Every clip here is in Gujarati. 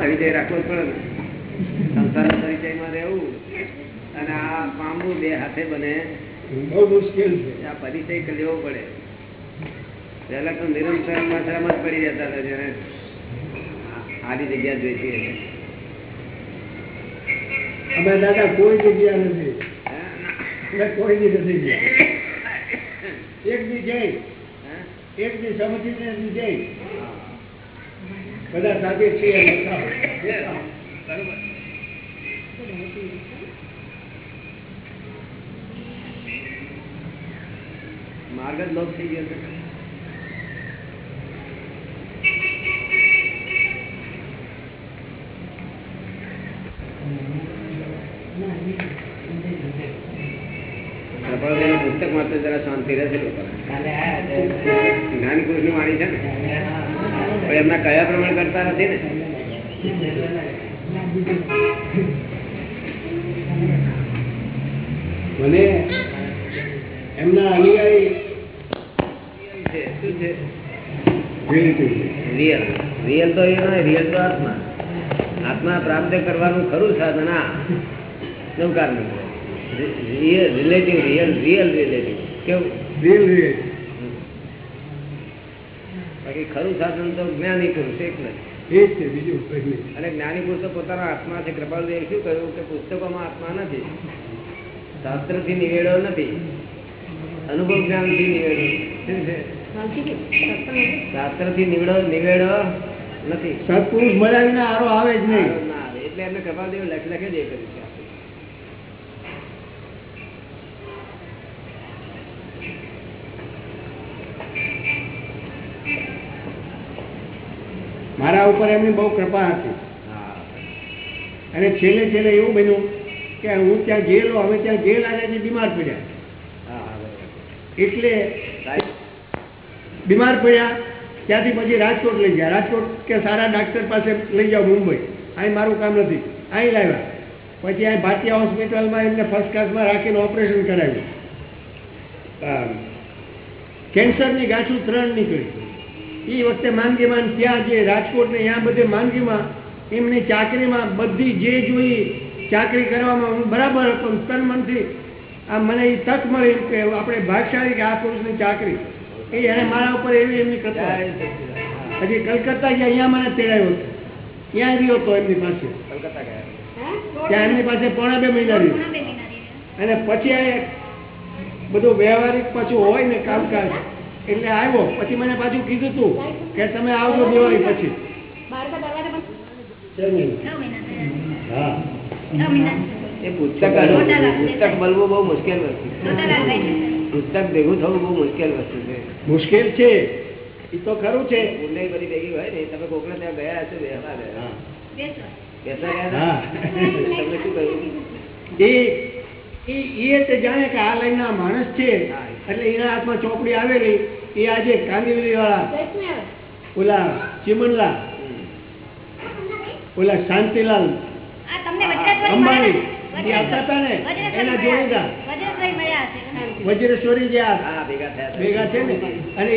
પરિચય રાખવો પડે સંસાર પરિચયમાં રહેવું અને આ પામવું બે હાથે બને બહુ મુશ્કેલ છે. આ પરિચય લેવો પડે. પહેલા તો નિરંતર માત્રામાં જ પડી જતા હતા જેને આડી જગ્યા જોઈતી હતી. અમે દાદા કોઈ જગ્યા નથી. કોઈ ની નથી ગયા. એક દી જઈ? એક દી સમજીને દી જઈ બધા સાથે છીએ માર્ગ જ લોક થઈ ગયો છે પુસ્તક માટે જરા શાંતિ રહેશે જ્ઞાન પુરુષની વાણી છે ને પણ એમના કયા પ્રમાણે કરતા નથી ને? મને એમના અનુયાયી શું છે? રિયલ. રિયલ તો એ રિયલ તો આત્મા. આત્મા પ્રાપ્ત કરવાનું ખરું સાધન આ નવકારનું real relative real real relative કેવું? રિયલ રિયલ બાકી ખરું સાધન તો જ્ઞાની પુરુષ એક નથી એ જ છે બીજું અને જ્ઞાની પુરુષો પોતાના આત્મા છે. કૃપાલદેવ શું કહ્યું કે પુસ્તકોમાં આત્મા નથી. શાસ્ત્રથી નિવેડો નથી. અનુભવ જ્ઞાનથી નિવેડો શું છે? શાસ્ત્રથી નિવેડો નિવેડો નથી. સત્પુરુષ મળ્યા આરો આવે જ નહીં. એટલે એમને કૃપાલદેવ લખ લખે જ એ કર્યું છે. મારા ઉપર એમની બહુ કૃપા હતી. અને છેલ્લે છેલ્લે એવું બન્યું કે હું ત્યાં ગયેલો હવે ત્યાં ગયેલ આવ્યાથી બીમાર પડ્યા. એટલે બીમાર પડ્યા, ત્યાંથી પછી રાજકોટ લઈ ગયા. રાજકોટ કે સારા ડાક્ટર પાસે લઈ જાઓ મુંબઈ. અહીં મારું કામ નથી. અહીં લાવ્યા. પછી અહીં ભાટિયા હોસ્પિટલમાં એમને ફર્સ્ટ ક્લાસમાં રાખીને ઓપરેશન કરાવ્યું. કેન્સરની ગાંઠું ત્રણ નીકળી. એ વખતે માંગીમાં ત્યાં જે રાજકોટ ને ત્યાં બધે માંગીમાં એમની ચાકરીમાં બધી જે જોઈ ચાકરી કરવામાં હું બરાબર હતો તન મનથી આ મને એ તક મળી કે આપણે ભાગશાળી કે આ પુરુષની ચાકરી. એ એને મારા ઉપર એવી એમની કથા. હજી કલકત્તા ગયા અહીંયા મને તેડાયો હતો. ત્યાં રહ્યો હતો એમની પાસે. ત્યાં એમની પાસે પોણા બે મહિના રહ્યો અને પછી બધું વ્યવહારિક પાછું હોય ને કામકાજ. એટલે આવ્યો. પછી મને પાછું કીધું તું કે તમે આવજો દિવાળી પછી. હા. એ પુસ્તક પુસ્તક મળવું બહુ મુશ્કેલ વસ્તુ છે. પુસ્તક ભેગું થવું બહુ મુશ્કેલ વસ્તુ છે. મુશ્કેલ છે. એ તો ખરું છે. ઊંડાઈ બધી ભેગી હોય ને તમે કોકને ત્યાં ગયા હશો બેસવા. ગયા તમને શું કહ્યું? એ એ એ જાણે કે આ લાઈનના માણસ છે. એટલે એના હાથમાં ચોપડી આવેલી એ આજે કાંદીવલી વાળા ઓલા ચીમનલા ઓલા શાંતિલાલ અંબાણી એ આવતા હતા ને એના જોડીદાર. વજ્રેશ્વરી જે આ ભેગા ભેગા છે ને અને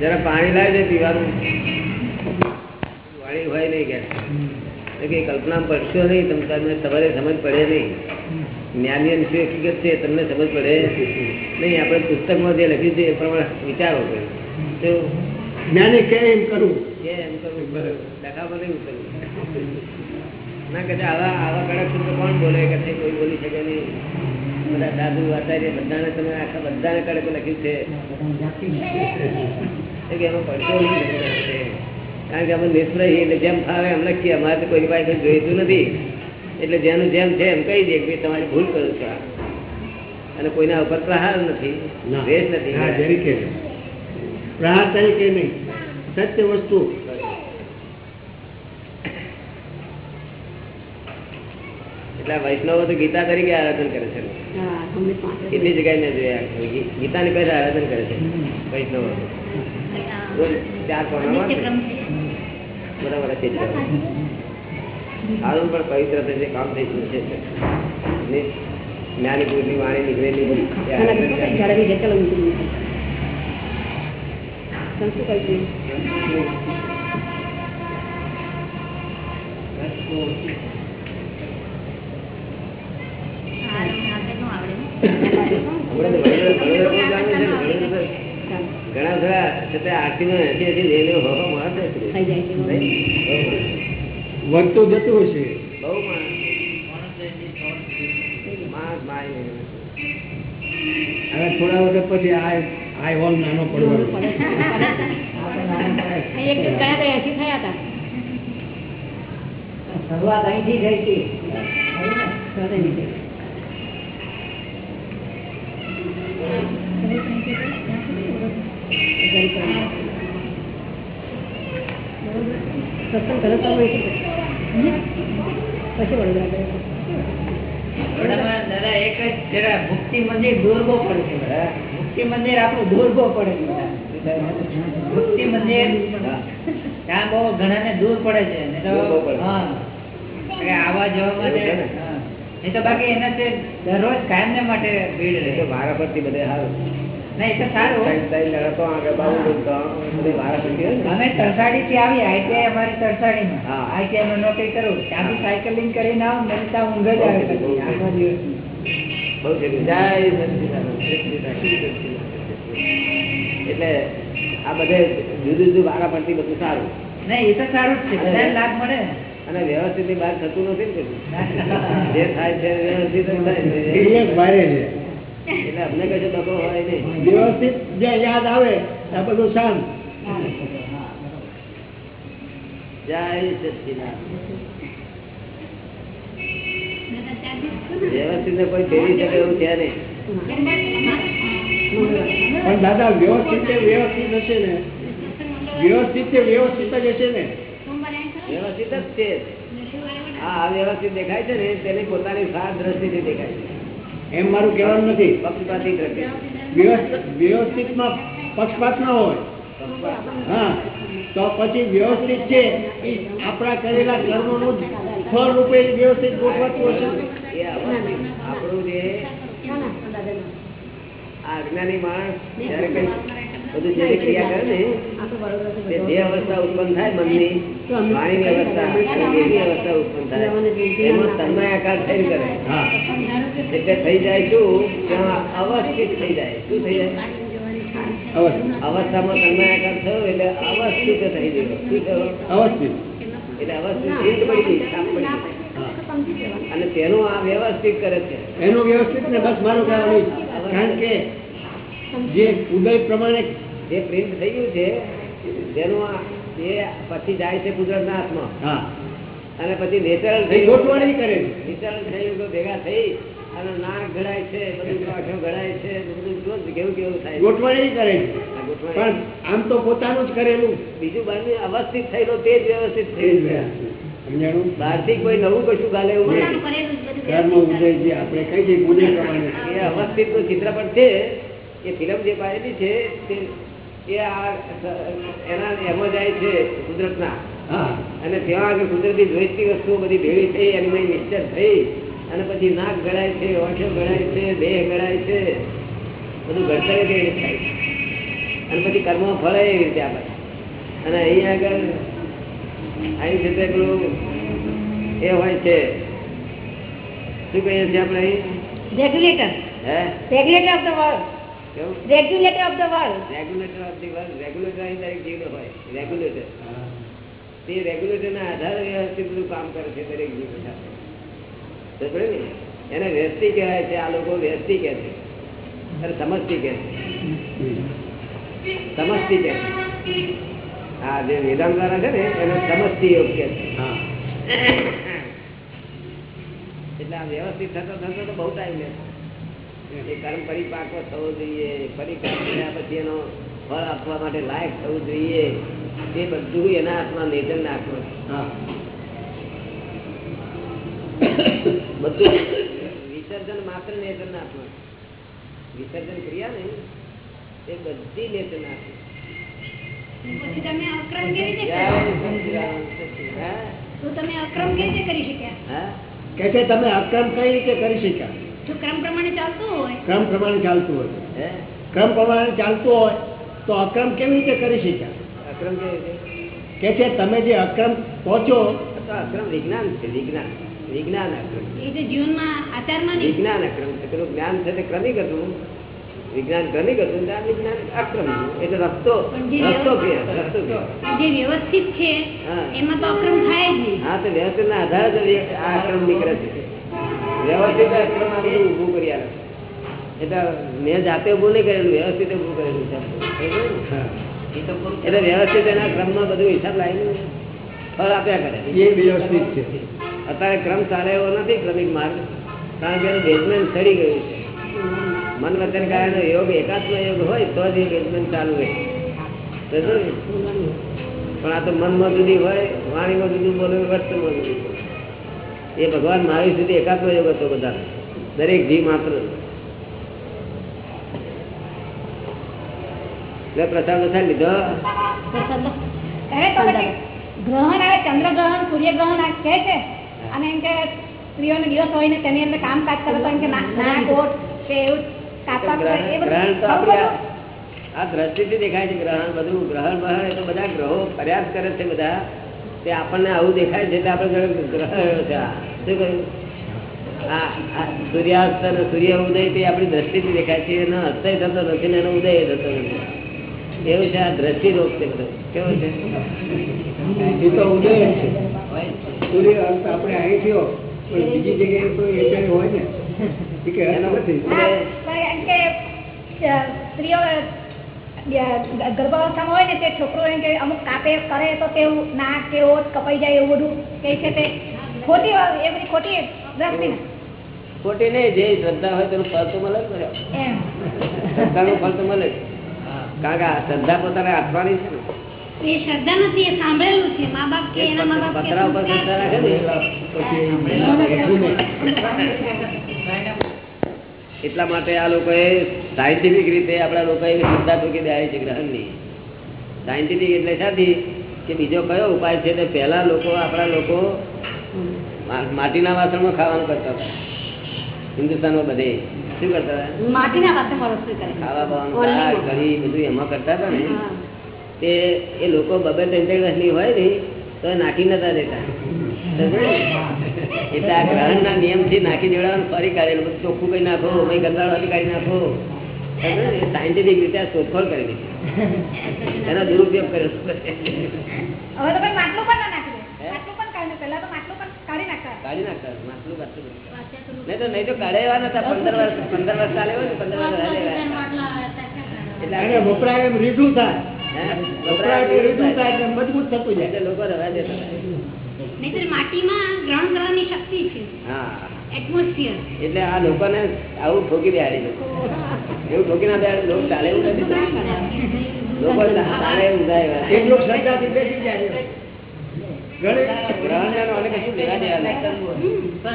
જરા પાણી લાવી દે પીવાનું. વાણી હોય નહીં કે. કે કલ્પના પડશો નહીં તમે તમને તમારે સમજ પડે નહીં. જ્ઞાની શું હકીકત છે તમને સમજ પડે નહીં. આપણે પુસ્તકમાં જે લખ્યું છે એ પ્રમાણે વિચારો કરો તો જ્ઞાને કે એમ કરું? કે એમ કરવું દેખાવમાં નહીં ઉતરવું. ના કદાચ આવા આવા કડક શબ્દ કોણ બોલે કે કોઈ બોલી શકે નહીં. બધા સાધુ આચાર્ય બધાને તમે આખા બધાને કડક લખ્યું છે. એમાં પડતો નહીં. કારણ કે અમે નિષ્ફળ એટલે જેમ ફાવે એમ લખીએ. અમારે તો કોઈ પાસે જોઈતું નથી. એટલે જેનું જેમ છે એમ કહી દે કે તમારી ભૂલ કરો છો અને કોઈના ઉપર પ્રહાર નથી ના. દ્વેષ નથી. પ્રહાર તરીકે નહીં. સત્ય વસ્તુ. એટલે વૈષ્ણવો તો ગીતા તરીકે આરાધન કરે છે. કેટલી જગ્યાએ મેં જોયા. ગીતા ની પહેલા આરાધન કરે છે વૈષ્ણવો. ચાર કોણામાં બરાબર છે. સારું પણ પવિત્ર થશે કામ થઈ જશે નિ- જ્ઞાની પૂરની વાણી નીકળેલી એ ઘણા આનંદ દિવસો જાગે. ઝડપી છે ચલો મૂકી દઈએ. તમે શું કહ્યું હમણાં તો વડોદરા- વડોદરા બહુ જામે છે ને, વડોદરા ઘણા ખરા છતાં આરતી એસી એસી હો માણસ? વધતું જતું હશે બહુ હવે થોડા વખત પછી આ આ હોલ નાનો પડવાનો શરૂઆત અહીંથી થઈ હતી. સત્સંગ અહીંથી કર્યો. પછી વડોદરા ગયા દાદા એક જ જરા મુક્તિ મંદિર દૂર બહુ પડે છે મુક્તિ મંદિર આપણું દૂર પડે છે મુક્તિ મંદિર હા. ત્યાં બહુ ઘણાને દૂર પડે છે ને તો દૂર પડે. હા એટલે આવવા જવા માટે છે? હા. નહીં તો બાકી એના તે દરરોજ કાયમ ને માટે ભીડ રહે વારાફરતી મારા પરથી બધે. સારું અમે તરસાડી થી આવી આઈટીઆઈ અમારી. આઈટીઆઈ માં નોકરી કરું ત્યાંથી સાયકલિંગ કરીને આવું ત્યાં ઊંઘ જ આવે. એટલે આ બધે જુદું જુદું વારા પડતી બધું સારું. નહીં એ તો સારું જ છે બધા લાભ મળે અને વ્યવસ્થિતની બહાર થતું નથી જે થાય છે વ્યવસ્થિત થાય છે. એટલે અમને કશો દખો હોય નહીં. વ્યવસ્થિત જે યાદ આવે આ બધું શાંત. જય વ્યવસ્થિત કોઈ ફેરી શકે એવું છે નહીં. પણ દાદા વ્યવસ્થિત વ્યવસ્થિત હશે ને. વ્યવસ્થિત વ્યવસ્થિત જ હશે ને. વ્યવસ્થિત જ છે. આ અવ્યવસ્થિત દેખાય છે ને તેની પોતાની સાત દ્રષ્ટિથી દેખાય છે. એમ મારું કહેવાનું નથી. વ્યવસ્થિત વ્યવસ્થિતમાં પક્ષપાત ના હોય. હા. તો પછી વ્યવસ્થિત છે એ આપણા કરેલા કર્મોનું ફળ રૂપે વ્યવસ્થિત ગોઠવાતું હશે આપણું જે આ માણસ જયારે બધું જે ક્રિયા કરે ને આ તો વડોદરા તે જે અવસ્થા ઉત્પન્ન થાય મનની વાણીની અવસ્થા એવી અવસ્થા ઉત્પન્ન થાય એમાં તન્મયાકાર થઈને કરે. એટલે થઈ જાય શું? ત્યાં અવસ્થિત થઈ જાય. શું થઈ જાય? અવસ્થામાં તન્મયાકાર થયો એટલે અવસ્થિત થઈ ગયો. શું થયો? અવસ્થિત. એટલે અવસ્થિત. પડી ગઈ છાપ પડી ગઈ. અને તેનું આ વ્યવસ્થિત કરે છે. એનું વ્યવસ્થિત ને બસ મારું કારણ કે જે ઉદય પ્રમાણે જે પ્રિન્ટ થઈ ગયું છે જેનું એ પછી જાય છે કુદરતના હાથમાં. અને પછી નેચરલ થઈ ગોઠવણી કરે છે. નેચરલ તો ભેગા થઈ અને નાક ઘડાય છે બધું ઘડાય છે બધું કેવું કેવું થાય છે. ગોઠવણી કરે છે. પણ આમ તો પોતાનું જ કરેલું. બીજું બાજુ અવસ્થિત થયેલો તે જ વ્યવસ્થિત થયું છે. સમજાણું? બહારથી કોઈ નવું કશું ગાલે એવું નહીં કર્મ ઉદય જે આપણે કઈ પ્રમાણે. અવસ્થિતનું ચિત્રપટ છે. એ ફિલ્મ જે પાડેલી છે એ આ એના એમાં જાય છે કુદરતના. અને ત્યાં આગળ કુદરતી જોઈતી વસ્તુઓ બધી ભેળી થઈ એની મેં મિક્સર થઈ અને પછી નાક ગળાય છે ઓઠો ગળાય છે દેહ ગળાય છે બધું ઘડતરે એવી રીતે થાય. અને પછી કર્મ ફળે એવી રીતે આપણે અને અહીં આગળ અહીં છે તે પેલું એ હોય છે. શું કહીએ છીએ આપણે અહીં? રેગ્યુલેટર હે? Regulator of the world regulator of the world regulator of the world regulator અહીં દરેક જીવનો હોય રેગ્યુલેટર તે રેગ્યુલેટરના આધારે વ્યવસ્થિત બધું કામ કરે છે દરેક જીવ સાથે. એને વ્યસ્તી કહેવાય છે આ લોકો વ્યસ્તી કહે છે. અરે સમજતી કહે છે. સમજતી કહે છે. આ જે વેદાંત દ્વારા છે ને એને સમજતી યોગ કહે છે. હા. એટલે આ વ્યવસ્થિત થતો થતો તો બહુ ટાઈમ લે એ કર્મ પરિપાક્વ થવો જોઈએ પરિપાક થયા પછી એનો ફળ આપવા માટે લાયક થવું જોઈએ એ બધું એના હાથમાં નેચરના નાખવું બધું વિસર્જન માત્ર નેતર નાખવું વિસર્જન ક્રિયા ને એ બધી નેચરના નાખવું પછી તમે અક્રમ કેવી રીતે જય કર્યો? સચ્ચિદાનંદ સચ્ચિદાનંદ. તો તમે અક્રમ કેવી રીતે કરી શક્યા હા? કે તમે અક્રમ કઈ રીતે કરી શક્યા જો ક્રમ પ્રમાણે ચાલતું હોય. ક્રમ પ્રમાણે ચાલતું હોય. ક્રમ પ્રમાણે ચાલતું હોય તો અક્રમ કેવી રીતે કરી શક્યા? અક્રમ કે છે તમે જે અક્રમ પહોંચો તો અક્રમ વિજ્ઞાન છે વિજ્ઞાન. વિજ્ઞાન અક્રમ. એ જે જીવનમાં આચારમાં વિજ્ઞાન અક્રમ. છે પેલું જ્ઞાન છે તે ક્રમિક હતું. વિજ્ઞાન આ અક્રમ એટલે રસ્તો પણ જે રસ્તો ફેર રસ્તો જે વ્યવસ્થિત છે એમાં તો અક્રમ થાય જ નહીં. હા તો વ્યવસ્થિત ના આધારે જ આ અક્રમ નીકળે છે. વ્યવસ્થિત કરી આવે એટલે મેં જાતે ઊભું નહીં કરેલું વ્યવસ્થિત ઊભું કરેલું છે. એટલે વ્યવસ્થિત એના ક્રમમાં બધું હિસાબ લાવીને ફળ આપ્યા કરે. એ વ્યવસ્થિત છે. અત્યારે ક્રમ ચાલે એવો નથી ક્રમિક માર્ગ. કારણ કે એનું બેઝમેન્ટ સડી ગયું છે. મન વચન કાયનો યોગ એકાત્મ યોગ હોય તો જ એ બેઝમેન્ટ ચાલુ રહે. પણ આ તો મનમાં જુદી હોય વાણીમાં જુદું બોલે વર્તનમાં જુદી બોલે. એ ભગવાન મારી સુધી એકાત્મ યોગ હતો બધા દરેક જીવ માત્ર. પ્રસાદ પ્રસાદ લીધો? ગ્રહણ આવે ચંદ્ર ગ્રહણ સૂર્ય ગ્રહણ આ છે. અને એમ કે સ્ત્રીઓનો દિવસ હોય ને તેની અંદર કામકાજ કરે તો એમ કે ના- કોટ કે એવું કાપા એ બધું ગ્રહણ તો ખરું આપણે બધું? આ આ દ્રષ્ટિથી દેખાય છે ગ્રહણ બધું. ગ્રહણ બહણ એ તો બધા ગ્રહો પ્રયાસ કરે છે બધા. તે આપણને આવું દેખાય છે એટલે આપણે ગ્રહ રહ્યો છે શું કહ્યું? સૂર્યાસ્ત અને સૂર્ય ઉદય તે આપણી દ્રષ્ટિથી દેખાય છે. એનો અસ્ત થતો નથી ને એનો ઉદય થતો નથી. એવું છે આ દ્રષ્ટિ રોગ છે બધો. કેવો છે? એ તો ઉદય જ છે. સૂર્ય અસ્ત આપણે અહીં થયો પણ બીજી જગ્યાએ તો એ હોય ને. કે એનો નથી. ગર્ભાવસ્થામાં હોય ને તે છોકરો એમ કે અમુક કાપે કરે તો તેવું ના કેવો કપાઈ જાય એવું બધું કે છે તે. ખોટી એ બધી ખોટી દ્રષ્ટિ ને ખોટી નહીં જે શ્રદ્ધા હોય તેનું ફળ તો મળે શ્રદ્ધાનું ફળ તો મળે જ. કારણ કે આ શ્રદ્ધા પોતાને આપવાની છે ને. એ શ્રદ્ધા નથી એ સાંભળેલું છે. મા બાપ કે એના મા બાપ કે પતરા ઉપર શ્રદ્ધા રાખે ને. પછી એટલું માટે આ લોકોએ સાયન્ટિફિક રીતે આપણા લોકોએ ચિંતા ઠોકી દે છે ગ્રહણની સાયન્ટિફિક એટલે શાથી કે બીજો કયો ઉપાય છે તે પહેલા લોકો આપણા લોકો માટીના વાસણમાં ખાવાનું કરતા હતા. હિન્દુસ્તાનમાં બધે. શું કરતા હતા? માટીના વાસણમાં ખાવા બાવાનું કરી બધું એમાં કરતા હતા ને. તે એ લોકો બબે ત્રણ ત્રણ વર્ષની હોય ને તો એ નાખી નતા દેતા? એટલે આ ગ્રહણ ના નિયમથી નાખી દેવાનું ફરી કાઢેલું બધું ચોખ્ખું કઈ નાખો ભાઈ ગંદાળવાથી કાઢી નાખો. સાયન્ટિફિક રીતે આ શોધખોળ કરી દીધી એનો દુરુપયોગ કર્યો. તો કાઢી નાખતા. માટલું કાઢતું નહીં તો નહીં તો કાઢે એવા નતા. પંદર વર્ષ પંદર વર્ષ ચાલે હોય ને પંદર વર્ષ એટલે વપરાય એમ રીઢું થાય? વપરાય રીઢું થાય. મજબૂત થતું જાય. એટલે લોકો રવા દેતા. નહીંતર માટીમાં ગ્રહણ કરવાની શક્તિ છે. એટમોસ્ફિયર એટલે આ લોકોને આવું ઠોકી બેહાડી દે એવું ઠોકી ના બેહાડે લોકો ચાલે એવું નથી લોકો ચાલે એવું થાય બેસી જાય.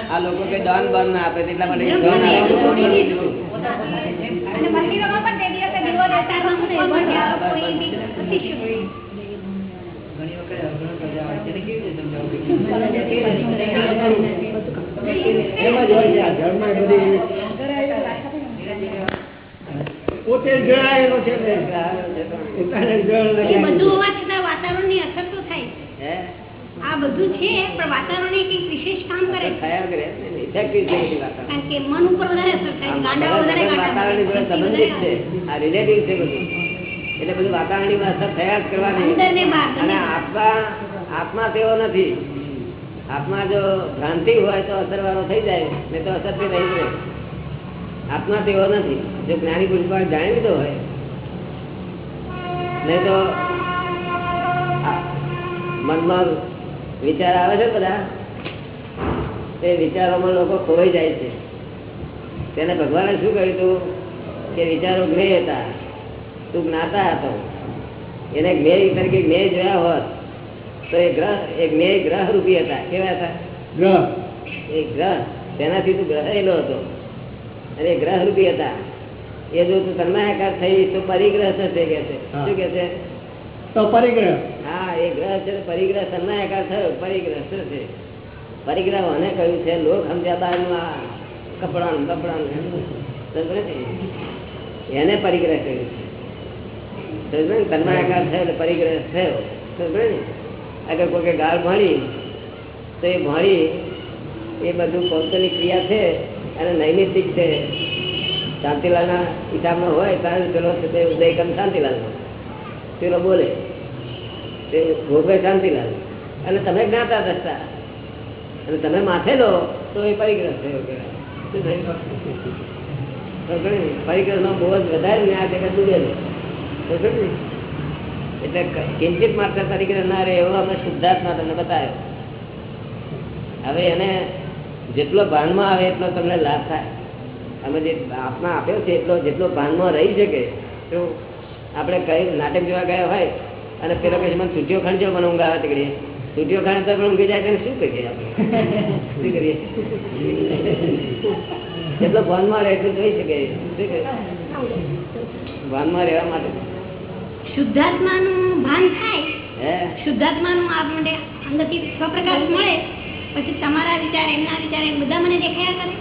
આ લોકો કે દાન બાન ના આપે એટલા માટે દાન છોડી અવગણ દીધું અને મંદિરોમાં પણ તે દિવસે દીવો દેતા વાતાવરણ પણ ગયા, કોઈ બી અતિ શુભ. એમ જ હોય છે કેવી રીતે બધી પોતે જ ગ્રહાયેલો છે ને. છતાં વાતાવરણની અસર તો થાય છે. આ બધું છે પણ વાતાવરણ એ કંઈક વિશેષ કામ કરે કારણ કે મન ઉપર વધારે અસર થાય વધારે ગાંડા રિલેટિવ છે બધું. એટલે બધું વાતાવરણની અસર થયા જ કરવાની. અને આત્મા આત્મા તેવો નથી. આત્મા જો ભ્રાંતિ હોય તો અસર વાળો થઈ જાય ને તો અસરથી રહી જાય. આત્મા તેવો નથી. જો જ્ઞાની પુરુષ જાણી લીધો હોય નહીં તો મનમાં વિચાર આવે છે બધા? તે વિચારોમાં લોકો ખોવાઈ જાય છે. તેને ભગવાને શું કહ્યું હતું? કે વિચારો જ્ઞેય હતા. તું જ્ઞાતા હતો. એને જ્ઞેય તરીકે જ્ઞેય જોયા હોત તો એ ગ્રહ એ જ્ઞેય ગ્રહ રૂપી હતા. કેવા હતા? ગ્રહ. એ ગ્રહ તેનાથી તું ગ્રહેલો હતો. અને એ ગ્રહ રૂપી હતા. એ જો તું તન્માયાકાર થઈ તો પરિગ્રહ થશે કે છે? હા. શું કે છે? તો પરિગ્રહ. હા એ ગ્રહ છે પરિગ્રહ તન્માયાકાર થયો પરિગ્રહ થશે. છે પરિગ્રહ મને કહ્યું છે લોક સમજ્યા બારનું આ કપડાનું કપડાનું? એને પરિગ્રહ કર્યું છે? તન્માયાકાર થયો એટલે પરિગ્રહ થયો. આગળ કોઈ ગાળ ભણી તો એ ભણી એ બધું કૌશલની ક્રિયા છે અને નૈમિતિક છે. શાંતિલાલના હિસાબમાં હોય ત્યારે પેલો તે ઉદયકમ શાંતિલાલનો પેલો બોલે તે ભોગવે શાંતિલાલ. અને તમે જ્ઞાતા દસતા અને તમે માથે લો તો એ પરિગ્રહ થયો? પરિગ્રહનો બહુ જ વધારે ને આ જગત ડૂબેલું? એટલે કિંચિત માત્ર તરીકે ના એવો અમે શુદ્ધાત્મા તમને બતાવ્યો. હવે એને જેટલો ભાનમાં આવે એટલો તમને લાભ થાય. અમે જે આપના આપ્યો છે એટલો જેટલો ભાનમાં રહી શકે, તો આપણે કઈ નાટક જોવા ગયા હોય, અને પેલો કહે છે, મને છૂટીઓ ખણજો મને ઊંઘ આવે તીકડી. છૂટીઓ ખાણે તો પણ ઊંઘી જાય તેને શું કરીએ શું કરીએ? જેટલો ભાનમાં રહે એટલું જોઈ શકે? ભાનમાં રહેવા માટે. શુદ્ધાત્માનું ભાન થાય હે? શુદ્ધાત્માનું આપણે અંદરથી સ્વપ્રકાશ મળે પછી તમારા વિચાર એમના વિચાર એમ બધા મને દેખાયા કરે?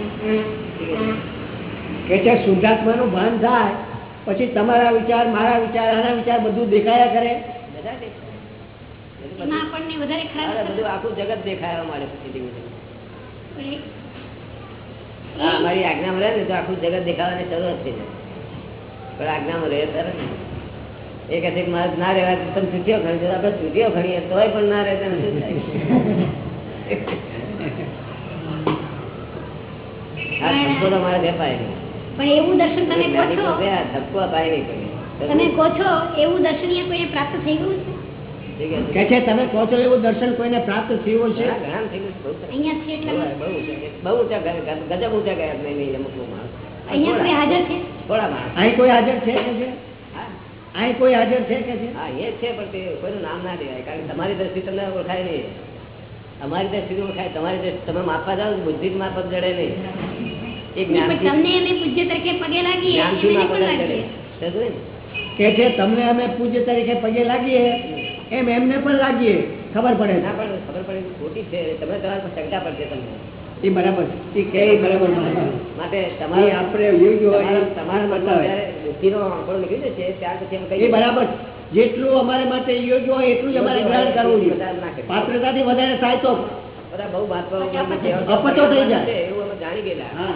કે છે શુદ્ધાત્માનું ભાન થાય પછી તમારા વિચાર મારા વિચાર આના વિચાર બધું દેખાયા કરે? બધા આપણને વધારે ખરાબ બધું આખું જગત દેખાય મળે પછી. હા, મારી આજ્ઞામાં રહે ને તો આખું જગત દેખાવાની શરૂઆત થઈ જાય. પણ આજ્ઞામાં રહે ત્યારે ને. એ કહે છે મારે ના રહેવા તમે છૂટીઓ ખણી દો. આપણે છૂટીઓ ખણીએ તોય પણ ના રહે તો એને શું થાય આ ધક્કો તો મારે દેખાય નહીં. પણ એવું દર્શન તમે કહો છો જ્ઞાની પોતે આ ધક્કો અપાય નહીં કોઈને. તમે કહો છો એવું દર્શનીય કોઈને પ્રાપ્ત થઈ ગયું છે કે છે તમે કહો છો એવું દર્શન કોઈને પ્રાપ્ત થયું છે છે. અહીંયા છે એટલે બહુ ઊંચા- બહુ ઊંચા ગયા. ગજબ ઊંચા ગયા નહીં નહીં અમુક માણસ અહીંયા કોઈ હાજર છે થોડા માણસ અહીં કોઈ હાજર છે છે અહીં કોઈ હાજર છે કે છે? હા એ છે પણ તે કોઈનું નામ ના દેવાય કારણ કે તમારી દ્રષ્ટિ તમને ઓળખાય નહીં. અમારી દ્રષ્ટિ ઓળખાય તમારી દ્રષ્ટિ તમે માપવા જાઓ બુદ્ધિ જ માપવા જડે નહીં. તમને અમે પૂજ્ય તરીકે પગે લાગીએ? કે છે તમને અમે પૂજ્ય તરીકે પગે એમ એમને પણ લાગીએ ખબર પડે ના પણ ખબર પડે ખોટી છે તમે તમારા શંકા પડશે તમને. એ બરાબર છે. એ કે બરાબર. માટે તમારે આપણે તમારા-. જ્યારે બુદ્ધિનો આંકડો નીકળી જશે ત્યાર પછી એમ કહીએ બરાબર જેટલું અમારે માટે યોગ્ય હોય એટલું જ અમારે ગ્રહણ કરવું જોઈએ. પાત્રતાથી વધારે થાય તો. બધા બહુ મહત્વ અપચો થઈ જાય. એવું અમે જાણી ગયેલા. હા.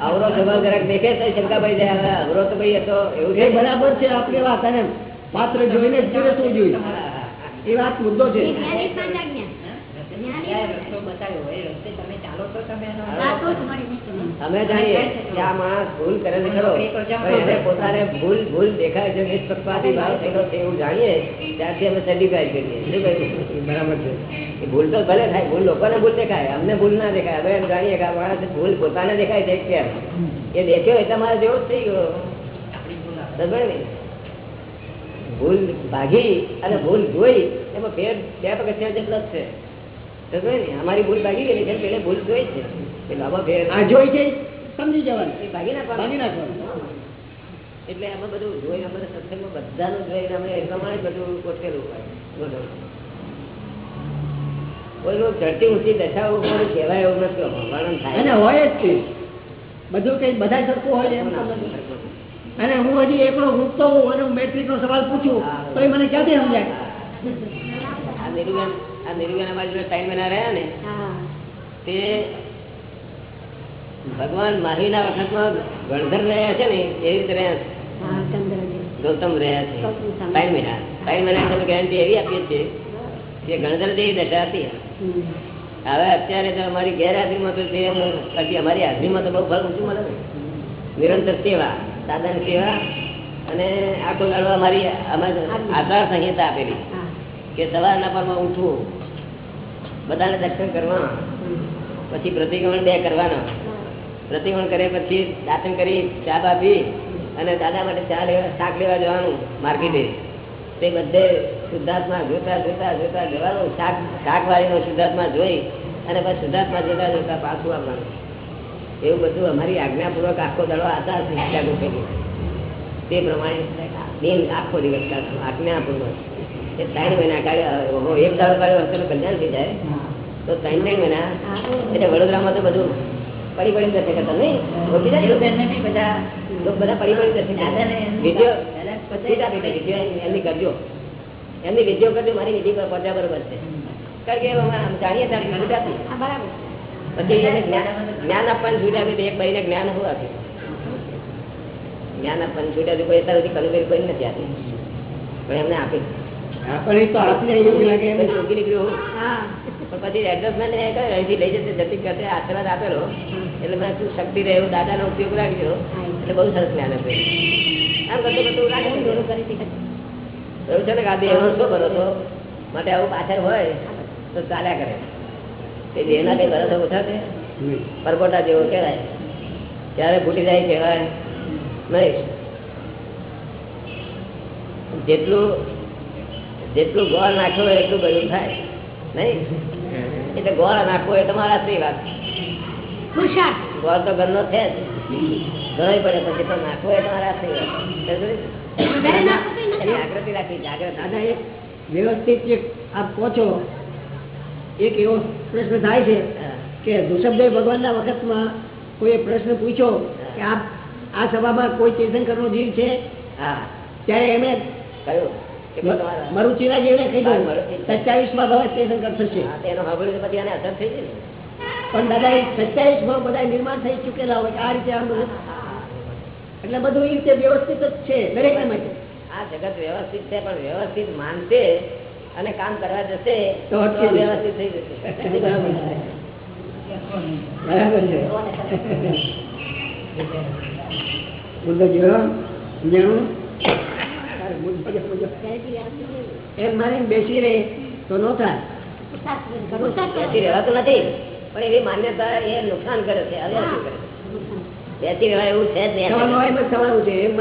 અવરો સ્વભાવ જરાક દેખે તો શંકા જાય અવરો તો ભાઈ હતો એવું બરાબર છે આપણી વાત અને પાત્ર જોઈને જ શું જોઈએ? એ વાત મુદ્દો છે. અમે જાણીએ કે આ માણસ ભૂલ કરે ખરો. એને પોતાને ભૂલ ભૂલ દેખાય છે નિષ્પક્ષપાતી ભાવ થયેલો છે એવું જાણીએ ત્યારથી અમે સેટિફાઈ કરીએ. શું કહ્યું? બરાબર છે. એ ભૂલ તો ભલે થાય ભૂલ લોકોને ભૂલ દેખાય અમને ભૂલ ના દેખાય. હવે એમ જાણીએ કે આ માણસ ભૂલ પોતાને દેખાય છે કેમ? એ દેખ્યો એટલે તમારે જેવો જ થઈ ગયો. ને? ભૂલ ભાગી અને ભૂલ જોઈ એમાં ફેર બે પગથિયા જેટલા જ છે. અમારી ભૂલ ભાગી ગયેલી છે પેલે ભૂલ જોઈ છે. એટલે આમાં ફેર આ જોઈ છે સમજી જવાનું. ભાગી નાખવાનું. ભાગી નાખવાનું. એટલે આમાં બધું જોઈને અમારે સત્સંગમાં બધાનું જોઈને અમે એ પ્રમાણે બધું ગોઠવેલું હોય. ગોઠવેલું. કોઈનું ચડતી ઊંચી દશા ઉપર કહેવાય એવું નથી વર્ણન થાય. અને હોય જ બધું કઈ બધા સરખું હોય એમ. અને હું હજી એકલો ઘૂમતો હું અને મેટ્રિક નો સવાલ પૂછું તો એ મને ક્યાંથી સમજાય? આ આ અમારી જોડે ત્રણ મહિના રહ્યા ને તે ભગવાન મહાવીરના વખતમાં ગણધર રહ્યા છે ને એ રીતે રહ્યા છે. ગૌતમ રહ્યા છે. ત્રણ મહિના ત્રણ મહિના તમે ગેરંટી એવી આપીએ છીએ કે ગણધર જેવી દશા હતી. હવે અત્યારે તો અમારી ગેરહાજરીમાં તો તે પછી અમારી હાજરીમાં તો બહુ ફરક ઊંચું મળે ને. નિરંતર સેવા. દાદાની કેવા? અને આખો દાડો અમારી અમારે આચાર સંહિતા આપેલી. કે સવારના પરમાં ઉઠવું. બધાને દર્શન કરવા પછી પ્રતિક્રમણ બે કરવાનો. પ્રતિક્રમણ કરે પછી દાંતણ કરી ચા બાપી અને દાદા માટે ચા લેવા શાક લેવા જવાનું માર્કેટે. તે બધે શુદ્ધાત્મા જોતા જોતા જોતા જવાનું. શાક શાકવાળીનો શુદ્ધાત્મા જોઈ અને પછી શુદ્ધાત્મા જોતા જોતા પાછું આવવાનું. એવું બધું અમારી આજ્ઞાપૂર્વક આખો દડો આચાર સંહિતા કરી તે પ્રમાણે દિન આખો દિવસ કાઢો આજ્ઞાપૂર્વક. એ ત્રણ મહિના કાઢ્યો એક દાડો કાઢ્યો હશે કલ્યાણ થઈ જાય. તો ત્રણ ત્રણ મહિના એટલે વડોદરામાં તો બધું પડી પડી જશે? બેનને બી બધા બધા પડી પડી વિધિઓ એમની કરજો. એમની વિધિઓ કરજો મારી વિધિ પર પહોંચ્યા બરોબર છે કારણ કે જાણીએ ત્યારે ગુજરાતી બરાબર. પછી એને જ્ઞાન આપવાનું આપવાની છૂટ આપી તો એક ભાઈને જ્ઞાન શું આપ્યું જ્ઞાન આપવાનું છૂટ કોઈ અત્યાર સુધી કનુબેર કોઈ નથી આપી પણ એમને આપી. આશીર્વાદ આપેલો. એટલે મેં તું શક્તિ રહે દાદા નો ઉપયોગ રાખજો. એટલે બહુ સરસ જ્ઞાન આપ્યું. આમ બધું બધું રાખે છે. કરી શકાય. એવું છે ને કે આ શું કરો છો માટે આવું પાછળ હોય તો ચાલ્યા કરે. કઈ ઓછા છે પરપોટા જેવો કહેવાય. ત્યારે ફૂટી જાય કહેવાય. નહીં. જેટલું જેટલું ગોળ નાખ્યો હોય એટલું બધું થાય. નહીં. એટલે ગોળ નાખવો એ તમારા શ્રી વાત ગોળ તો ઘરનો છે જ. ઘણો પડે પછી તો નાખવો એ તમારા શ્રી વાત આકૃતિ રાખી તો ય નથી. એની જાગૃતિ રાખવી જાગૃત વ્યવસ્થિત એક આપ કહો છો એક એવો પ્રશ્ન થાય છે કે ઋષભદેવ ભગવાનના વખતમાં કોઈ પ્રશ્ન પૂછ્યો કે આપ આ સભામાં કોઈ તીર્થંકરનો જીવ છે? ત્યારે એમણે કહ્યું સત્યાવીસમાં ભાવે તીર્થંકર થશે. એનો સાંભળ્યું પછી એને અસર થઈ જાય પણ દાદા એ સત્યાવીસમાં બધા નિર્માણ થઈ ચૂકેલા હોય આ રીતે બધું એટલે બધું એ રીતે વ્યવસ્થિત જ છે દરેક માટે. આ જગત વ્યવસ્થિત છે પણ વ્યવસ્થિત માનશે અને કામ કરવા જશે તો વ્યવસ્થિત થઈ જશે. બરાબર છે. એમ મારી બેસી રહે તો ન થાય. બેસી રહેવાતું નથી. પણ એવી માન્યતા એ નુકસાન કરે છે કરે છે? બેસી રહેવાય એવું છે જ નહીં. થવાનું છે એમ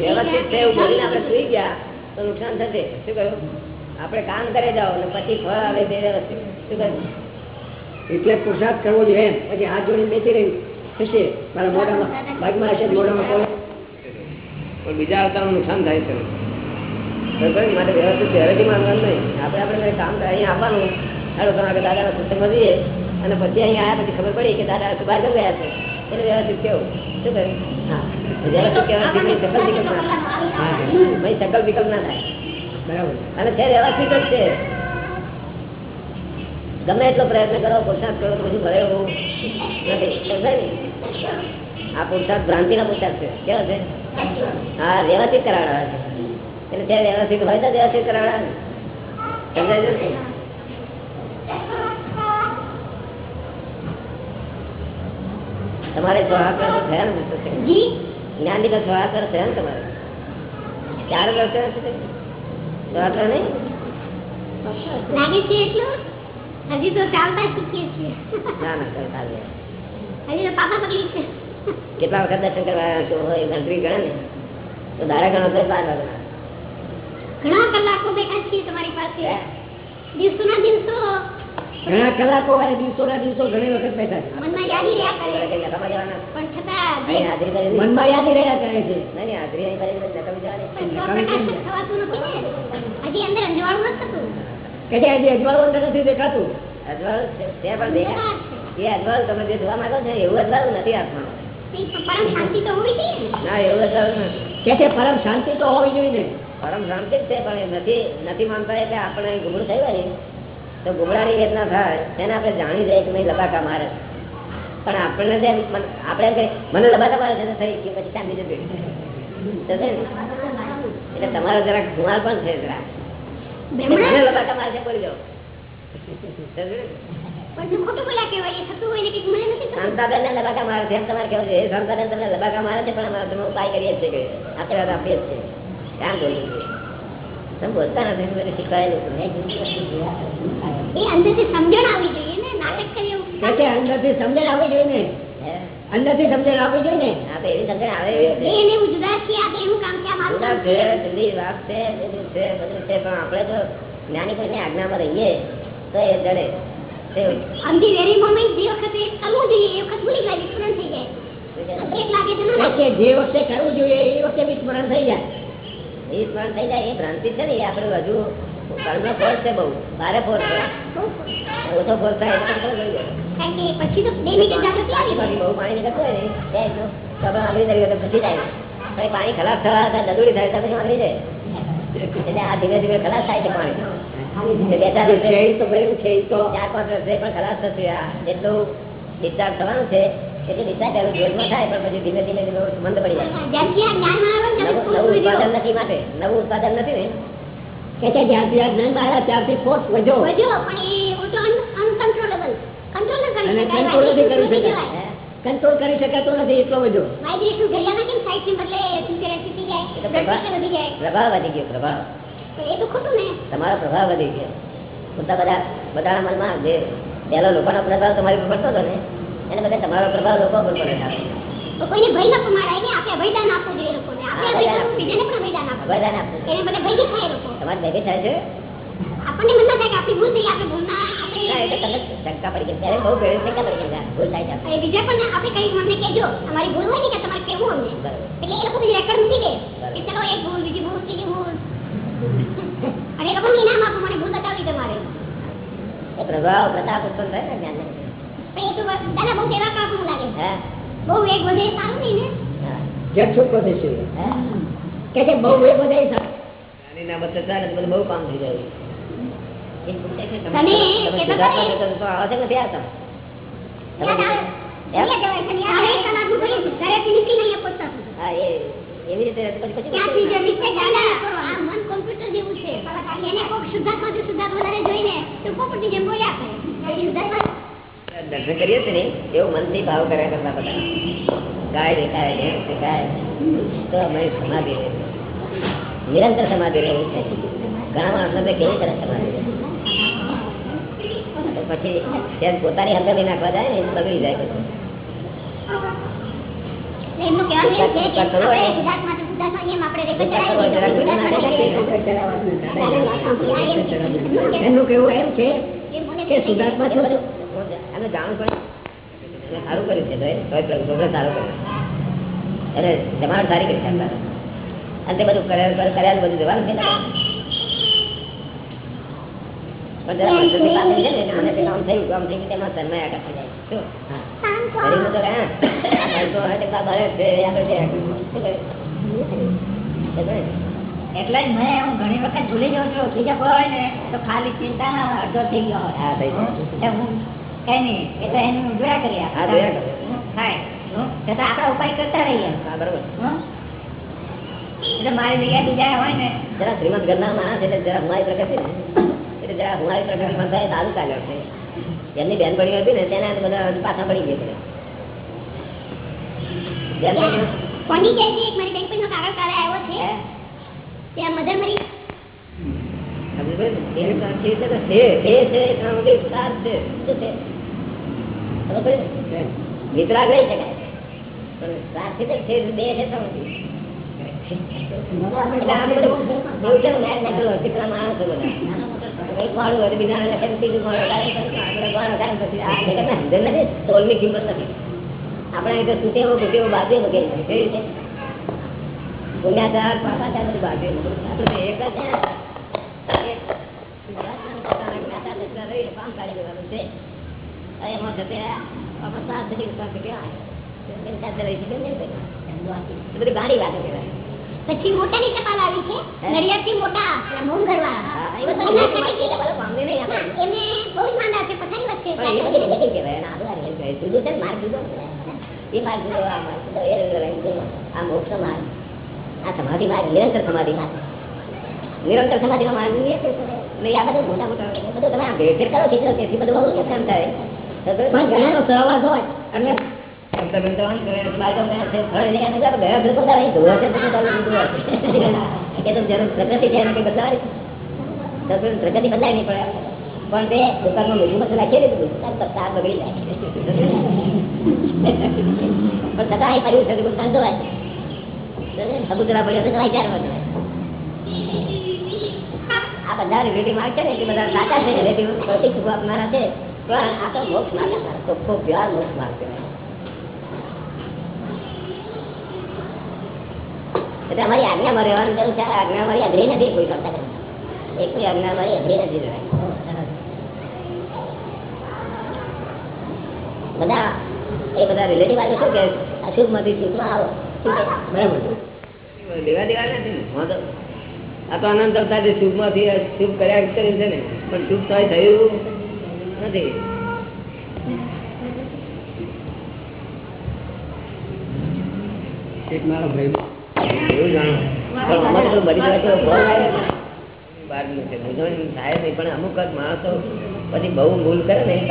વ્યવસ્થિત છે એવું બોલીને આપણે સુઈ ગયા. તો નુકસાન થશે. શું કહ્યું? આપણે કામ કરે જાઓ અને પછી ફળ આવે તે શું કહ્યું? એટલે પુરુષાર્થ કરવો જોઈએ પછી હાથ જોડીને બેસી રહી થશે. મારા મોઢામાં ભાગમાં હશે મોઢામાં પણ બીજા અવતારનું નુકસાન થાય છે? માટે વ્યવસ્થિત પહેલેથી માંગવાનું નહીં. આપણે આપણે કામ અહીંયા આપવાનું. સારું તમે આગળ દાદાના પુસ્તકમાં જઈએ. અને પછી અહીંયા આવ્યા પછી ખબર પડી કે દાદા બહાર કેમ ગયા છે. એટલે વ્યવસ્થિત કેવું? શું કહ્યું હા. વ્યવસ્થિત કહેવાથી કંઈ વિકલ્પ ના થાય. ભાઈ સકલ વિકલ્પ ના થાય. બરાબર. અને છે વ્યવસ્થિત જ છે. ગમે એટલો પ્રયત્ન કરો પુરુષાર્થ કરો તો બધું ભરે એવું નથી. આ પુરુષાર્થ ભ્રાંતિના પુરુષાર્થ છે. કેવા છે? હા વ્યવસ્થિત કરાવડા છે. એટલે ત્યાં વ્યવસ્થિત હોય તો વ્યવસ્થિત કરાવડા સમજાય છે ને? તમારે હાથ થયા ને તો છ થયા ને તમારે? ક્યારે થયા છે છ નહીં? લાગે છે એટલું? હજી તો ચાલતા શીખીએ છીએ. ના ના ચાલતા હજી તો પાપા પગલી છે. કેટલા વખત દર્શન કરવા આવ્યા છો? હોય ગણતરી ગણે ને? તો દાડા ગણો તો બાર વાગે. ઘણા કલાકો બેઠા છીએ તમારી પાસે. દિવસોના દિવસો ઘણા કલાકો વાળા દિવસો ના દિવસો ઘણી વખત બેઠા છે. મનમાં યાદ રહ્યા કરે. છે. અંજવાળું અંદર નથી દેખાતું. અજવાળું પણ દેખાય. એ અજવાળું તમે જે જોવા માંગો છો એવું અજવાળું નથી આત્મા પરમ શાંતિ તો હોવી જોઈએ ના? એવું અજવાળું નથી. કે છે પરમ શાંતિ તો હોવી જોઈએ ને? પરમ શાંતિ જ છે પણ નથી નથી માનતા એટલે આપણે ગુમરું થયું તો ગુમડાની વેદના થાય. તેને આપણે જાણી જાય કે નહીં લબાકા મારે. પણ આપણને જેમ આપણે એમ કહીએ, મને લબાકા મારે છે થઈ કે પછી શાંતિ જતી? એટલે તમારો જરાક ગુમાર પણ છે જરાક. મને લબાકા મારે છે બોલી જાઓ. સમજે ને? પણ જો ખોટું બોલ્યા કહેવાય એ થતું હોય ને કંઈક મને નથી લબાકા મારે છે તમારે કેવું છે. શાંતાબેન તમને લબાકા મારે છે પણ અમારે તમે ઉપાય કરીએ જ છે કે આપણે વાત આપીએ જ છે. ક્યાં જોઈએ તમે બોલતા નથી શીખવાયેલું એ અંદરથી સમજણ આવી જોઈએ ને નાટક કરી એવું. કે અંદરથી સમજણ આવવી જોઈએ ને. અંદરથી સમજણ આવવી જોઈએ ને. હા તો એવી સમજણ આવે. એવી એને હું જુદા છીએ આ એનું કામ છે મારું કામ છે છે. જુદી વાત છે બધું છે બધું છે પણ આપણે જો જ્ઞાની કોઈની આજ્ઞામાં રહીએ તો એ જડે. અંધી વેરી મોમેન્ટ જે વખતે કરવું જોઈએ એ વખત ભૂલી જાય વિસ્મરણ થઈ જાય. બ્રેક લાગે છે ને જે વખતે કરવું જોઈએ એ વખતે વિસ્મરણ થઈ જાય. એ થઈ જાય એ ભ્રાંતિ છે ને એ આપણે હજુ છે બહુ. ભારે છે. ઓછો થાય પછી આવી બહુ પાણી નીકળતું જાય પાણી ખલાસ થવા થતા દદુડી થાય પછી આંગળી જાય. એટલે આ ધીમે ધીમે ખલાસ થાય છે પાણી. બે ચાર જે વર્ષે છે એ તો ભરેલું છે તો. ચાર પાંચ વર્ષે પણ ખલાસ થશે આ. જેટલું ડિસ્ચાર્જ થવાનું છે એટલે ડિસ્ચાર્જ પહેલું જોરમાં થાય પણ પછી ધીમે ધીમે મંદ પડી જાય. આવે નવું ઉત્પાદન નથી માટે. નવું ઉત્પાદન નથી ને. કે જ્યાંથી આ જ્ઞાન બહાર ત્યાંથી ફોર્સ વધ્યો. વધ્યો પણ અનકન્ટ્રોલેબલ કંટ્રોલ કરી શકાય કંટ્રોલ કરી શકાતો નથી એટલો જાય એ પ્રભાવ વધી જાય. પ્રભાવ વધી ગયો પ્રભાવ. એ તો ખોટું ને. તમારો પ્રભાવ વધી ગયો. બધા બધા બધાના મનમાં જે પહેલા લોકોનો પ્રભાવ તમારી પર પડતો હતો ને એને બદલે તમારો પ્રભાવ લોકો પર પડે છે. કોઈને ભય ના આપણે ભયદાન આપવું જોઈએ લોકોને. આપણે ભયદાન બીજાને પણ ભયદાન આપવું એને બધા ભય લોકો તમારે ભેગી થાય છે? આપણને મન થાય કે આપણી ભૂલ થઈ આપણે ભૂલના ના, આપણે એટલે તમને શંકા પડી ગઈ ત્યારે બહુ ભેળ શંકા પડી ગઈ ભૂલ થાય છે બીજા પણ આપણે કઈ અમને કહેજો. અમારી ભૂલ હોય ને કે તમારે કહેવું અમને. એટલે એ લોકો પછી રેકોર્ડ મૂકી દે. કે ચલો એક ભૂલ બીજી ભૂલ ત્રીજી ભૂલ. અને એ લોકોને ઇનામ આપો મને ભૂલ બતાવી તમારે. એ પ્રભાવ પ્રતાપ ઉત્પન્ન થાય ને જ્ઞાન પણ એ તો દાદા બહુ સેવા કાપવું લાગે. હા. બહુ વેગ વધે સારું નહીં ને? થશે કે બહુ વેગ વધે ચાલે બધું બહુ કામ થઈ જાય. એને શુદ્ધાત્મા દર્શન કરીએ છીએ ને એવો મનથી ભાવ કર્યા કરતા બધા ગાય દેખાય દેખાય. તો અમે સમાધિ રહે. નિરંતર સમાધિ રહેવું છે. ઘણા માણસો કેવી કરે સમાધિ પછી ત્યાં પોતાની હલકમી નાખવા જાય ને એ બગડી જાય પછી. સારું કર્યું છે તોય સારું કરી અત્યારે. અને તે બધું કર્યા કર્યા- બધું જવાનું છે ને. ને એટલે? હા. જ ને? મેં ઘણી વખત ભૂલી જાઉં છું બીજા કોઈ હોય ને તો ખાલી ચિંતામાં અડધો થઈ ગયો હોય હા. એટલે કઈ નહીં એ તો એનું જોયા કર્યા હા, હમ. ઉપાય કરતા રહીએ બરોબર હમ. એટલે મારી જગ્યાએ બીજા હોય ને. જરા શ્રીમંત ઘરના માણસ એટલે જરા હુમારી પ્રકૃતિ ને. એટલે જરા હુમારી પ્રકૃતિ થાય સારું ચાલ્યો છે. એમની બેનપણી હતી ને તેના બધા પાછા પડી ગયા છે. એક મારી બેનપણીનો કાગળ કાલે આવ્યો છે? ત્યાં મધર મરી. પડી? વિતરાગ રહી શકાય પણ બે છે સમજી તોલની કિંમત નથી આપણે અહીં તો સુતેવો ભૂતેવો બાજુ કેવી રીતે પુણ્યાચાર પાપાચાર બાજુ એક જ કાઢી દેવાનું છે એમાં છે સાત સુધી બધી ગાડી વાતો કહેવાય. પછી મોટાની ટપાલ આવી છે. નડિયાદથી મોટા નહીં આપણે. એમને બહુ જ માંદા છે પથારી વચ્ચે અને ને માર્ગ જુદો એ માર્ગ જુદો, આ માર્ગ. આ મોક્ષ માર્ગ આ સમાધિ માર્ગ નિરંતર સમાધિ માર્ગ નિરંતર સમાધિનો માર્ગ નહીં આ બધું મોટા મોટા બધું તમે આ ભેટ કરો છો તેથી બધું બહુ નુકસાન થાય? પણ ઘણાનો સહવાસ હોય એટલે પ્રગતિ બદલાય નહીં પડે પણ તે તો ચાર વાર આ બધા રિલેટિવ માર્ક છે ને બધા સાચા છે. છે આ તો મોક્ષ માર્ગ ચોખ્ખો પ્યોર મોક્ષ માર્ગ કહેવાય એટલે અમારી આજ્ઞામાં રહેવાની જરૂર છે? આજ્ઞા મારી અઘરી નથી કોઈ કરતા એક કોઈ આજ્ઞા મારી અઘરી નથી રહેવાય બધા એ બધા રિલેટિવ આજે શું કે અશુભમાંથી શુભમાં આવો. બરાબર લેવા દેવા નથી આ તો આનંદ અવતાર છે શુભમાંથી શુભ કર્યા કર્યું છે ને પણ શુભ થાય થયું નથી. એક મારો ભાઈ પણ અમુક જ માણસો પછી બહુ ભૂલ કરે ને એ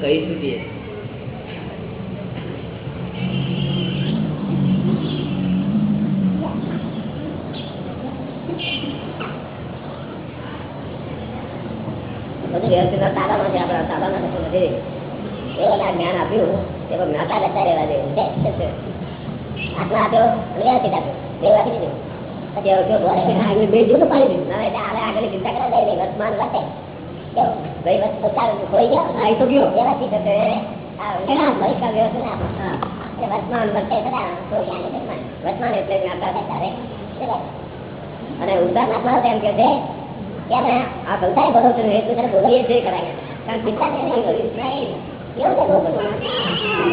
કહી છૂટીએ બધું વ્યવસ્થિત તાબામાં છે આપણા થતું નથી જ્ઞાન આપ્યું. તે પણ જ્ઞાતા રહેવા દેવું છે શું છે? આત્મા આપ્યો અને વ્યવસ્થિત આપ્યો બે દીધું. પછી આગળ બે જૂનું પાડી દીધું. ચિંતા કરવા વર્તમાન વર્તે વસ્તુ ગયો. તો ગયો. વ્યવસ્થિત વર્તમાન વર્તે વર્તમાન. એટલે ઉદાહરણ આપવા એમ કે છે કે આપણે આ સંસારી ભોગવ હેતુ છીએ કરાય કારણ ચિંતા નહીં. એવું છે ભોગવવું.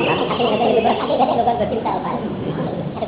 આપણે ખાતી ખાતી લોકો ખાતી ખાતી લોકો તો ચિંતા અપાય. એટલે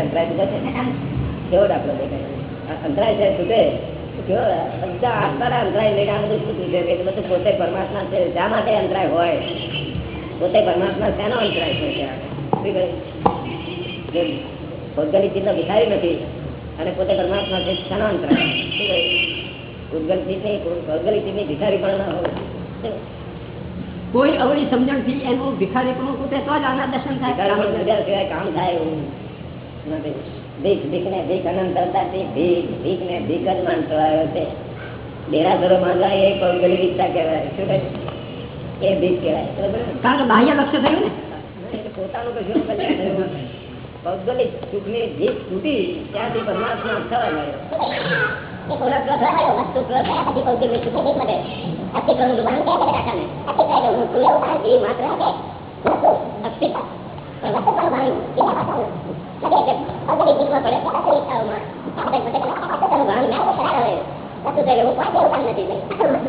અંતરાય છે કેવો દાખલો દેખાય? અંતરાય છે છૂટે તો કેવો બધા આત્માના અંતરાય લઈને આ બધું છૂટું છે એટલે બધું પોતે પરમાત્મા છે. શા માટે અંતરાય હોય? પોતે પરમાત્મા શેનો અંતરાય છે ત્યાં? શું કહે? જે ભૌગોલિક ચિંતા ભિખારી નથી અને પોતે પરમાત્મા છે શાનો અંતરાય? ઉદ્ગલ ચીજની ભૌગોલિક ચીજની ભિખારી પણ ના હોય. કોઈ અવળી સમજણથી એનું ભિખારી પણ પોતે તો જ આના દર્શન થાય. કામ થાય એવું. ભીખ ભીખ ને ભીખ અનંત અવતારથી ભીખ ભીખ ને ભીખ જ માનતો આવ્યો છે. દેરાસરો માંગવા એ ભૌગોલિક ઈચ્છા કહેવાય. શું એ ભીખ કહેવાય. કારણ કે બાહ્ય લક્ષ્ય થયું ને? પોતાનું કશું કલ્યાણ ભૌગોલિક સુખની ભીખ તૂટી ત્યાંથી પરમાત્મા થવા મળ્યો અસ્તિત્વ એટલે હું છું એવું તારા જીવ માત્ર છે હું છું અસ્તિત્વ પણ વસ્તુત્વનું ભાન બીજા પાસાનું નથી એટલે ભૌગોલિક ભીખમાં પડે કે અસલી ઈચ્છાઓમાં આપણે બધે અસ્તિત્વનું ભાન મેં આપણે કરાવે વસ્તુ એટલે હું કોણ છે એવું કામ નથી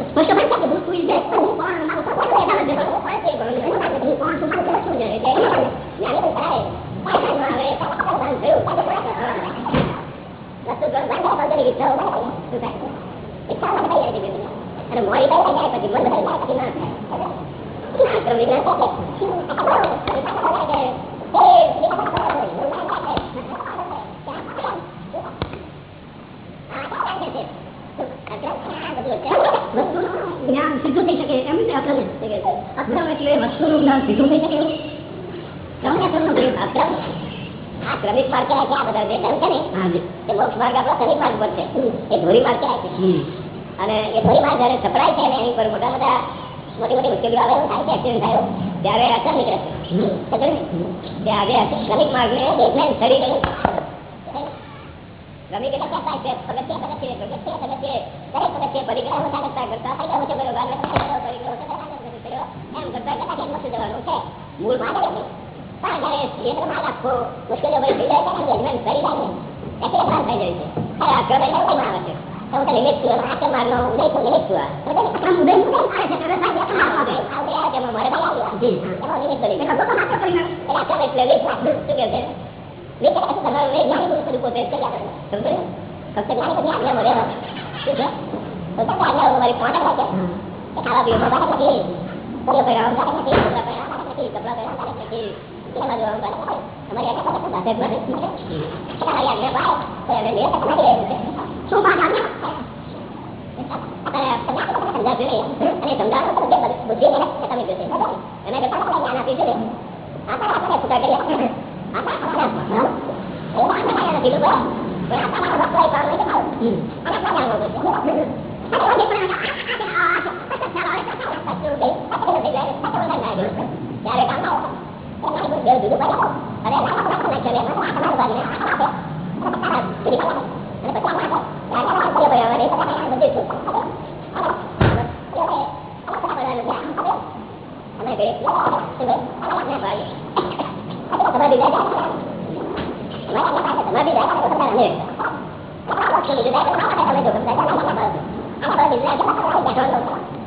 સ્પષ્ટ ભાન છે કે હું સુઈ જાય હું કોણ મારું કોણ છે એના નથી હું કોણ છે ભાન નથી હું કોણ છું મારું શું છે એટલે જ્ઞાની પણ કરાવે ભાનમાં આવે ભાન થયું વસ્તુ પર ભાન ભૌગોલિક ઈચ્છાઓ શું થાય ઈચ્છાઓ બધા જાય છે બીજું. અને મોડી થઈ જાય પછી મન બદલાય પછી ના જ્ઞાન થઈ શકે એવું ક્રમ અક્રમનો ભેદ અક્રમ આ ક્રમિક માર્ગ કહેવાય છે આ બધા જે છે ને એ મોક્ષ માર્ગ આપણો ક્રમિક માર્ગ પર છે એ ધોરી માર્ગ કહેવાય છે અને એ ધોરી માર્ગ જ્યારે સપડાય છે ને એની પર મોટા મોટા મોટી મોટી મુશ્કેલીઓ આવે એવું થાય છે એક્સિડન્ટ થાય ત્યારે અસર નીકળે છે સમજો ને? કે આજે ક્રમિક માર્ગને ગયું ક્રમિક એટલે ક્યાં થાય છે પગથિયે પગથિયે પગથિયે પગથિયે દરેક પગથિયે પરિક્રમા કરતા કરતા થઈ ગયા ઓછો કર્યો ગાલ એમ કરતા કરતા કેમ વસ્તુ જવાનું છે મૂળ માર્ગ જ છે પણ જ્યારે ક્ષેત્ર માર્ગ આખો મુશ્કેલીઓ ભરી થઈ જાય છે ને બેઝમેન્ટ ચડી જાય ને એટલે માર્ગ થઈ જાય છે ત્યારે આ ક્રમ એટલે ઉદયમાં આવે છે તો હું તો લિમિટ છું અને આ ક્રમ માર્ગનો ઉદય છું લિમિટ છું આ સમજો ને? આમ ઉદય ઉદય આવે છે ત્યારે સાહેબ આ આવે આ ઉદય આવે છે એમાં મારે ભાઈ આવ્યું એમાં લિમિટ બની એટલે લોકો માત્ર કરીને એટલે આ ક્રમ એટલે લિમિટ શું કહે છે લિમિટ એટલે શું કરવાનું નહીં જ્ઞાની પુરુષ બધું પોતે જ કર્યા કરે સમજો ને? ફક્ત જ્ઞાની પછી આજ્ઞામાં રહેવાનું શું છે તો તમને આજ્ઞાઓ તમારી પાંચ જ છે કે ખાવા પીવામાં બાધક નથી સ્ત્રીઓ પહેરવામાં બાધક નથી કપડાં પહેરવામાં બાધક નથી કપડાં પહેરવામાં બાધક નથી સિનેમા જોવામાં બાધક નથી તમારી આજ્ઞા કશું બાધક નથી તમારી આજ્ઞા પાડે તો એને નિરર્થક લાગી રહ્યું છે શું પાંચ આજ્ઞા અને તમને આટલું બધું સમજાવ્યું નહીં અને સમજાવવાનું તો બધે બુદ્ધિ એને તમે જોશે એના કરતાં આપણે જ્ઞાન આપ્યું છે ને આપણે આપણે ફૂટા કરીએ આપણે આપણે એવું આપણે નથી લોકો પણ આપણે વસ્તુ આવી પાડવું એટલે ખાવું અને આપણે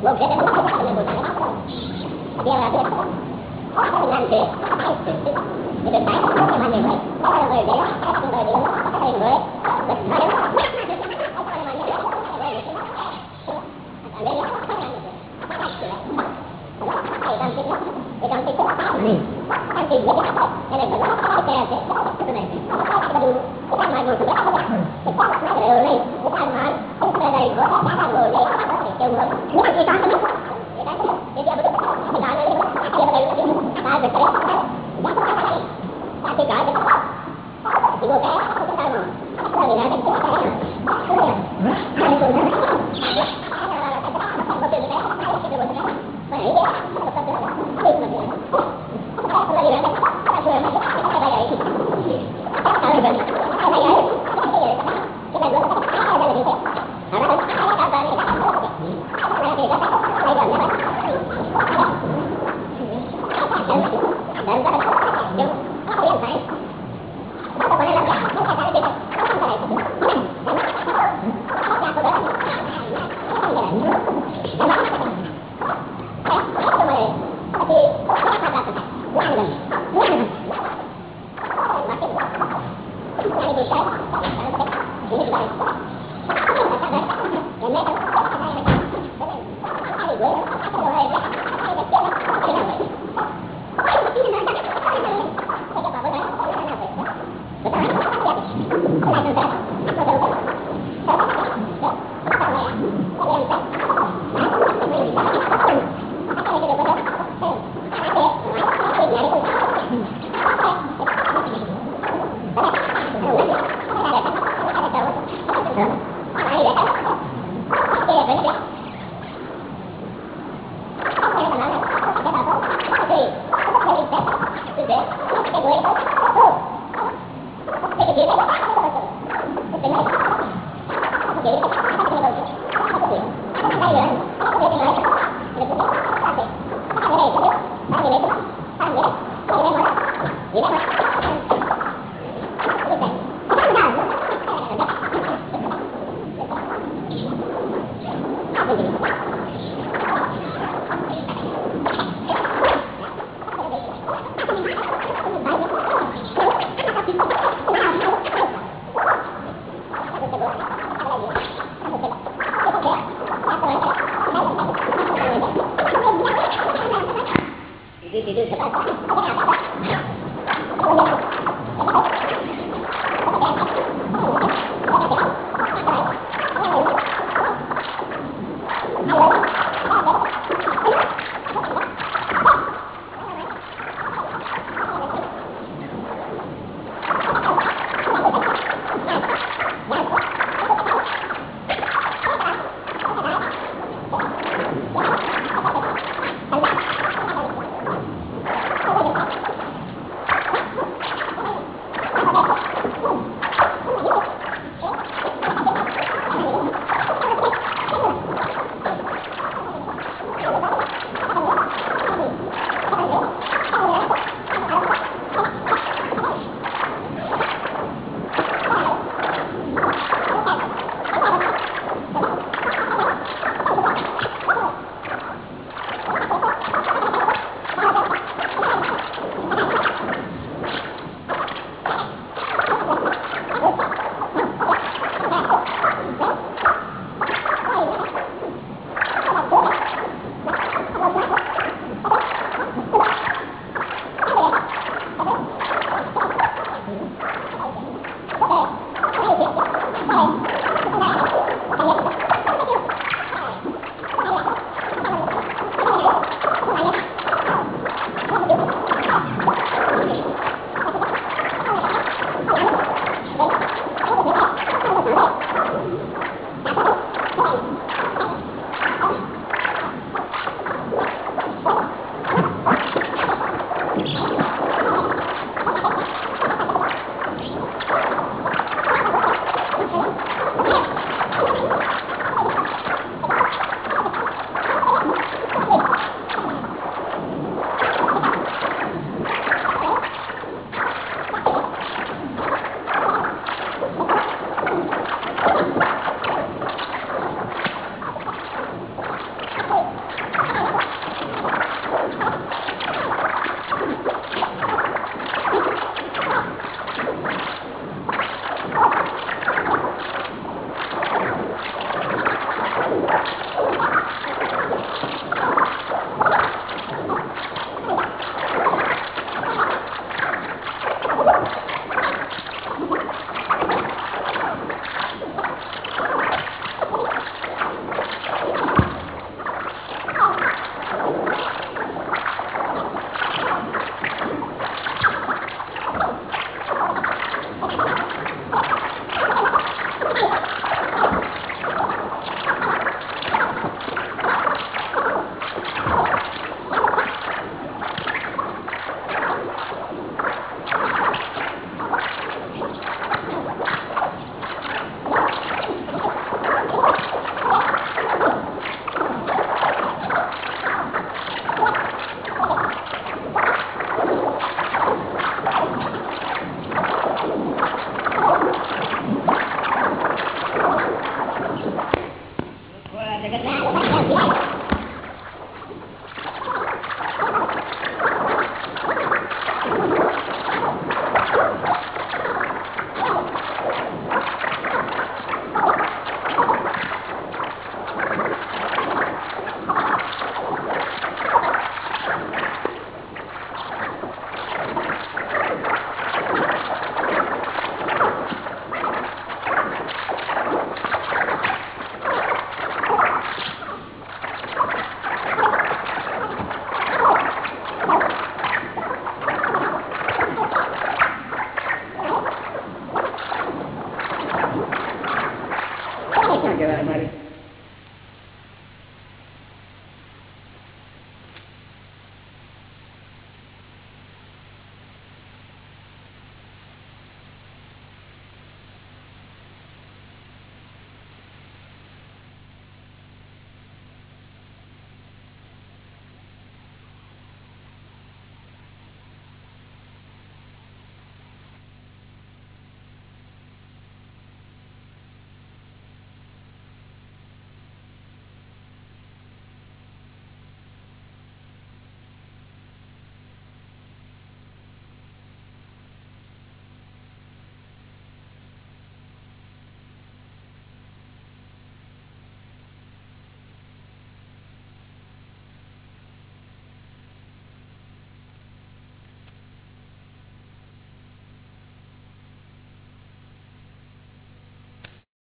Mungkin જાણવું પડશે ત્યારે કામ આવે જુદું પડે અને નાખે ને તમારું ભાગીને અને પછી બધું છું અમે કરીએ તમારી જાય તમારી જાય તમારી Thank you.